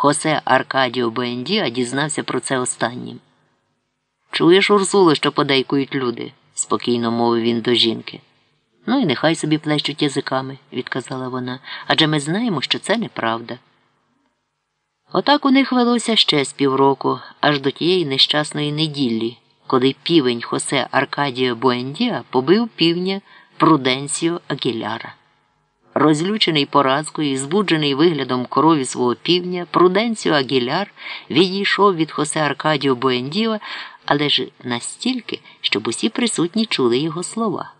Хосе Аркадіо Боендіа дізнався про це останнім. Чуєш, Урсуло, що подейкують люди, спокійно мовив він до жінки. Ну і нехай собі плещуть язиками, відказала вона, адже ми знаємо, що це неправда. Отак у них велося ще з півроку, аж до тієї нещасної неділі, коли півень Хосе Аркадіо Буендіа побив півня Пруденсіо Агіляра. Розлючений поразкою і збуджений виглядом корові свого півня, Пруденсіо Агіляр відійшов від Хосе Аркадіо Буендіа, але ж настільки, щоб усі присутні чули його слова.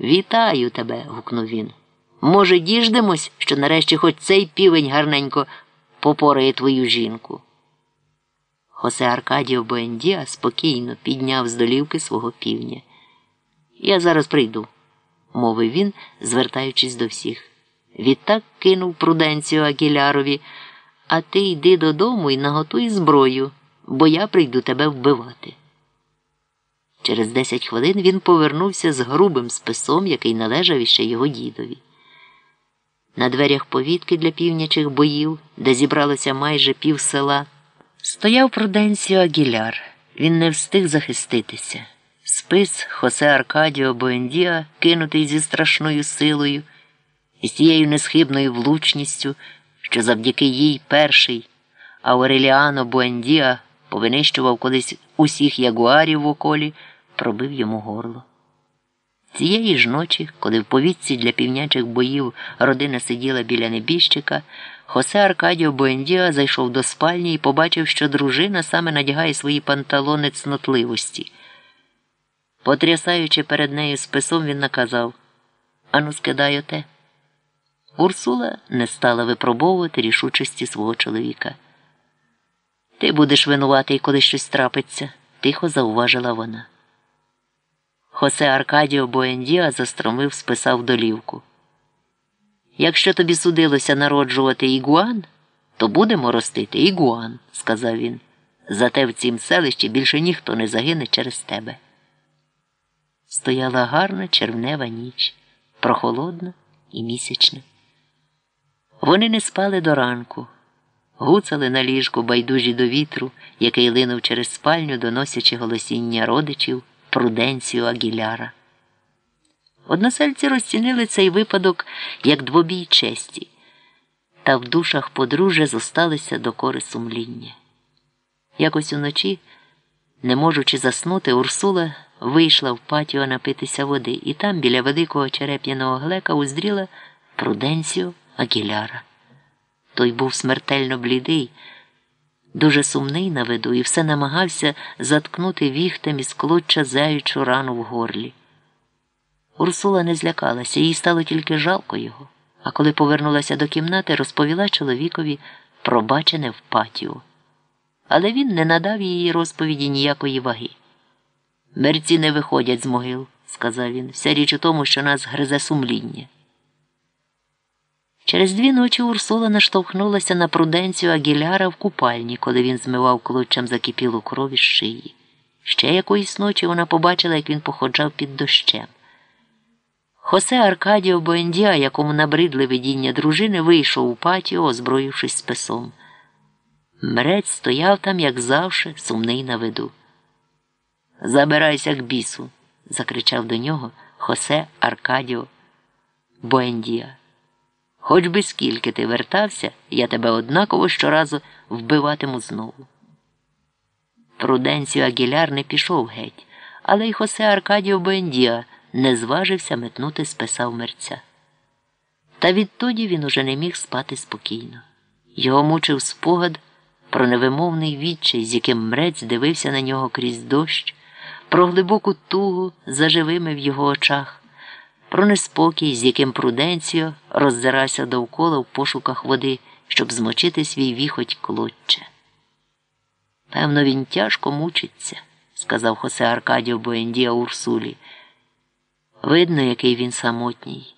Вітаю тебе. гукнув він. Може, діждемось, що нарешті хоч цей півень гарненько попорає твою жінку. Хосе Аркадіо Боендіа спокійно підняв з долівки свого півня. Я зараз прийду, мовив він, звертаючись до всіх. Відтак кинув пруденцію Агілярові, а ти йди додому і наготуй зброю, бо я прийду тебе вбивати. Через десять хвилин він повернувся з грубим списом, який належав іще його дідові. На дверях повітки для півнячих боїв, де зібралося майже пів села, стояв Пруденсіо Агіляр. Він не встиг захиститися. Спис Хосе Аркадіо Боендіа, кинутий зі страшною силою і з тією несхибною влучністю, що завдяки їй перший Ауреліано Буендіа повинищував колись усіх ягуарів в околі, пробив йому горло. Цієї ж ночі, коли в повітці для півнячих боїв родина сиділа біля небіжчика, Хосе Аркадіо Боендіа зайшов до спальні і побачив, що дружина саме надягає свої панталони цнотливості. Потрясаючи перед нею списом, він наказав Ану, скидай оте. Урсула не стала випробовувати рішучості свого чоловіка. Ти будеш винуватий, коли щось трапиться, тихо зауважила вона. Хосе Аркадіо Боендіа застромив, списав долівку. Якщо тобі судилося народжувати ігуан, то будемо ростити ігуан, сказав він. Зате в цім селищі більше ніхто не загине через тебе. Стояла гарна червнева ніч, прохолодна і місячна. Вони не спали до ранку, гуцали на ліжку байдужі до вітру, який линув через спальню, доносячи голосіння родичів Пруденцію Агіляра. Односельці розцінили цей випадок як двобій честі, та в душах подружжя зосталися докори сумління. Якось уночі, не можучи заснути, Урсула вийшла в патіо напитися води, і там, біля великого череп'яного глека, уздріла Пруденцію Агіляра. Той був смертельно блідий, дуже сумний на виду, і все намагався заткнути віхтем із клоча заючу рану в горлі. Урсула не злякалася, їй стало тільки жалко його, а коли повернулася до кімнати, розповіла чоловікові про бачене в патіо. Але він не надав її розповіді ніякої ваги. Мерці не виходять з могил, сказав він. Вся річ у тому, що нас гризе сумління. Через дві ночі Урсула наштовхнулася на пруденцію Агіляра в купальні, коли він змивав клочем закипілу кров із шиї. Ще якоїсь ночі вона побачила, як він походжав під дощем. Хосе Аркадіо Боендіа, якому набридли видіння дружини, вийшов у патіо, озброївшись списом. Мрець стояв там, як завше, сумний на виду. Забирайся к бісу, закричав до нього Хосе Аркадіо Боендіа. Хоч би скільки ти вертався, я тебе однаково щоразу вбиватиму знову. Пруденцію Агіляр не пішов геть, але й Хосе Аркадіо Боендіа не зважився метнути списа мерця. Та відтоді він уже не міг спати спокійно. Його мучив спогад про невимовний відчай, з яким мрець дивився на нього крізь дощ, про глибоку тугу за живими в його очах, про неспокій, з яким Пруденціо роззирався довкола в пошуках води, щоб змочити свій віхоть клочче. Певно, він тяжко мучиться, сказав Хосе Аркадіо Боендія Урсулі. Видно, який він самотній.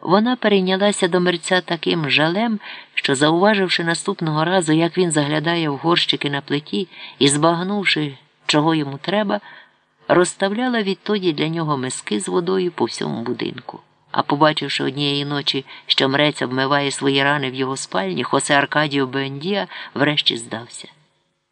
Вона перейнялася до мерця таким жалем, що, зауваживши наступного разу, як він заглядає в горщики на плиті і, збагнувши, чого йому треба, розставляла відтоді для нього миски з водою по всьому будинку. А побачивши однієї ночі, що мрець обмиває свої рани в його спальні, Хосе Аркадіо Бендія врешті здався.